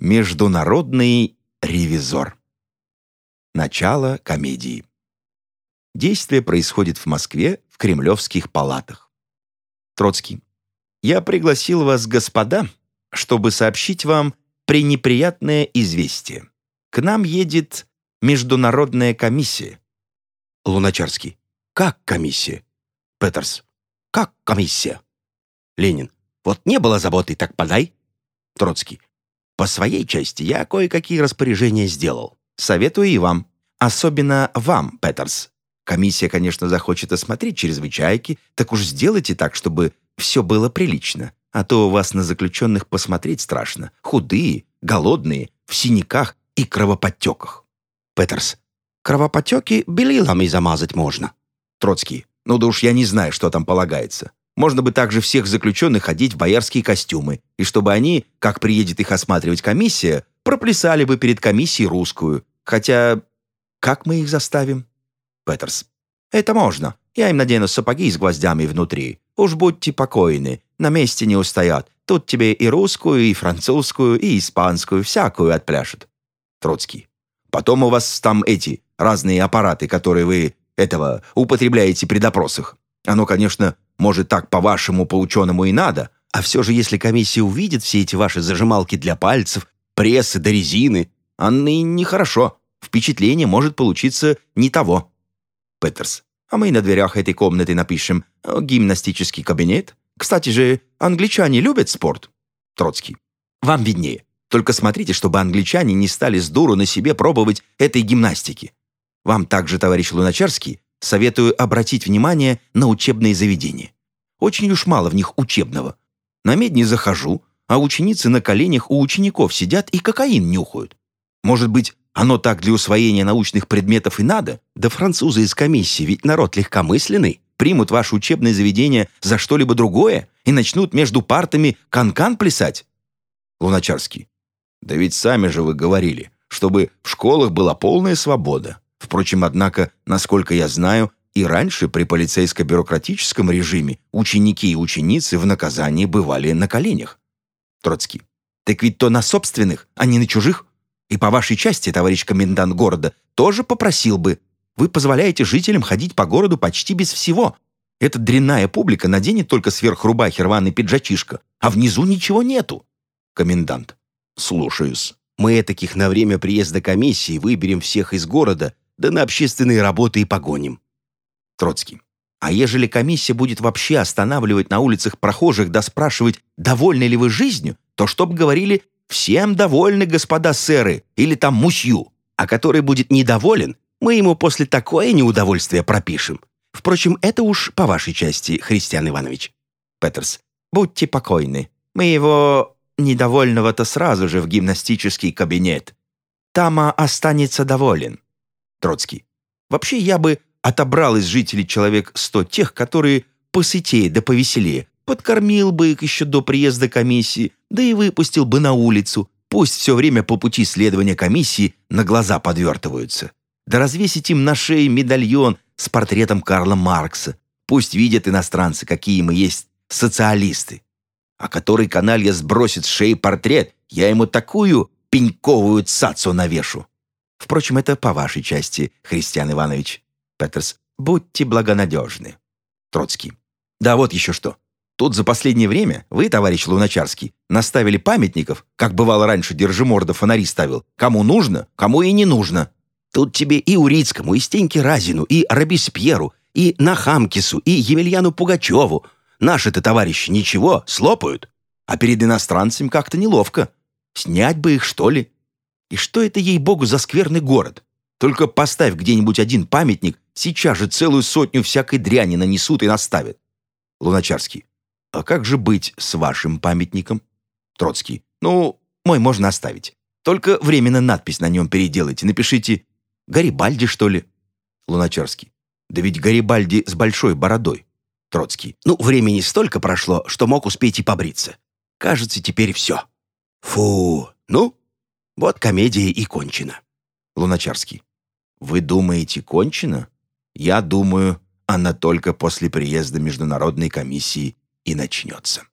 Международный ревизор. Начало комедии. Действие происходит в Москве в кремлевских палатах. Троцкий. Я пригласил вас, господа, чтобы сообщить вам пренеприятное известие. К нам едет международная комиссия. Луначарский. Как комиссия? Петерс. Как комиссия? Ленин. Вот не было заботы, так подай. Троцкий. По своей части я кое-какие распоряжения сделал. Советую и вам. Особенно вам, Петерс. Комиссия, конечно, захочет осмотреть чрезвычайки, так уж сделайте так, чтобы все было прилично. А то у вас на заключенных посмотреть страшно. Худые, голодные, в синяках и кровоподтеках. Петерс. Кровоподтеки белилами замазать можно. Троцкий. Ну да уж я не знаю, что там полагается. Можно бы также всех заключенных одеть в боярские костюмы, и чтобы они, как приедет их осматривать комиссия, проплясали бы перед комиссией русскую. Хотя, как мы их заставим? Петерс. Это можно. Я им надену сапоги с гвоздями внутри. Уж будьте покойны, на месте не устоят. Тут тебе и русскую, и французскую, и испанскую, всякую отпляшут. Троцкий. Потом у вас там эти разные аппараты, которые вы этого употребляете при допросах. Оно, конечно, может так по-вашему, по-ученому и надо, а все же, если комиссия увидит все эти ваши зажималки для пальцев, прессы до резины, оно и нехорошо. Впечатление может получиться не того. Петерс. А мы на дверях этой комнаты напишем «гимнастический кабинет». Кстати же, англичане любят спорт. Троцкий. Вам виднее. Только смотрите, чтобы англичане не стали с дуру на себе пробовать этой гимнастики. Вам также, товарищ Луначарский, советую обратить внимание на учебные заведения. Очень уж мало в них учебного. На медне захожу, а ученицы на коленях у учеников сидят и кокаин нюхают. Может быть, оно так для усвоения научных предметов и надо? Да французы из комиссии, ведь народ легкомысленный, примут ваше учебное заведение за что-либо другое и начнут между партами канкан -кан плясать. Луначарский. Да ведь сами же вы говорили, чтобы в школах была полная свобода. Впрочем, однако, насколько я знаю, и раньше при полицейско-бюрократическом режиме ученики и ученицы в наказании бывали на коленях. Троцкий. Так ведь то на собственных, а не на чужих. И по вашей части, товарищ комендант города, тоже попросил бы. Вы позволяете жителям ходить по городу почти без всего. Эта дрянная публика наденет только сверх рубахи рваный пиджачишка, а внизу ничего нету. Комендант. Слушаюсь. Мы таких на время приезда комиссии выберем всех из города, да на общественные работы и погоним. Троцкий. А ежели комиссия будет вообще останавливать на улицах прохожих да спрашивать, довольны ли вы жизнью, то чтоб говорили «всем довольны, господа сэры» или там «мусью», а который будет недоволен, мы ему после такое неудовольствие пропишем. Впрочем, это уж по вашей части, Христиан Иванович. Петерс. Будьте покойны. Мы его недовольного-то сразу же в гимнастический кабинет. Тама останется доволен. Троцкий. Вообще я бы отобрал из жителей человек сто тех, которые посытее да повеселее, подкормил бы их еще до приезда комиссии, да и выпустил бы на улицу. Пусть все время по пути следования комиссии на глаза подвертываются. Да развесить им на шее медальон с портретом Карла Маркса. Пусть видят иностранцы, какие мы есть социалисты а который каналья сбросит с шеи портрет, я ему такую пеньковую цацу навешу. Впрочем, это по вашей части, Христиан Иванович. Петерс, будьте благонадежны. Троцкий. Да вот еще что. Тут за последнее время вы, товарищ Луначарский, наставили памятников, как бывало раньше Держиморда фонари ставил, кому нужно, кому и не нужно. Тут тебе и Урицкому, и Стеньке Разину, и Робеспьеру, и Нахамкису, и Емельяну Пугачеву, Наши-то товарищи ничего, слопают. А перед иностранцами как-то неловко. Снять бы их, что ли? И что это, ей-богу, за скверный город? Только поставь где-нибудь один памятник, сейчас же целую сотню всякой дряни нанесут и наставят. Луначарский. А как же быть с вашим памятником? Троцкий. Ну, мой можно оставить. Только временно надпись на нем переделайте. Напишите «Гарибальди», что ли? Луначарский. Да ведь Гарибальди с большой бородой. Троцкий. «Ну, времени столько прошло, что мог успеть и побриться. Кажется, теперь все. Фу, ну, вот комедия и кончена». Луначарский. «Вы думаете, кончена? Я думаю, она только после приезда Международной комиссии и начнется».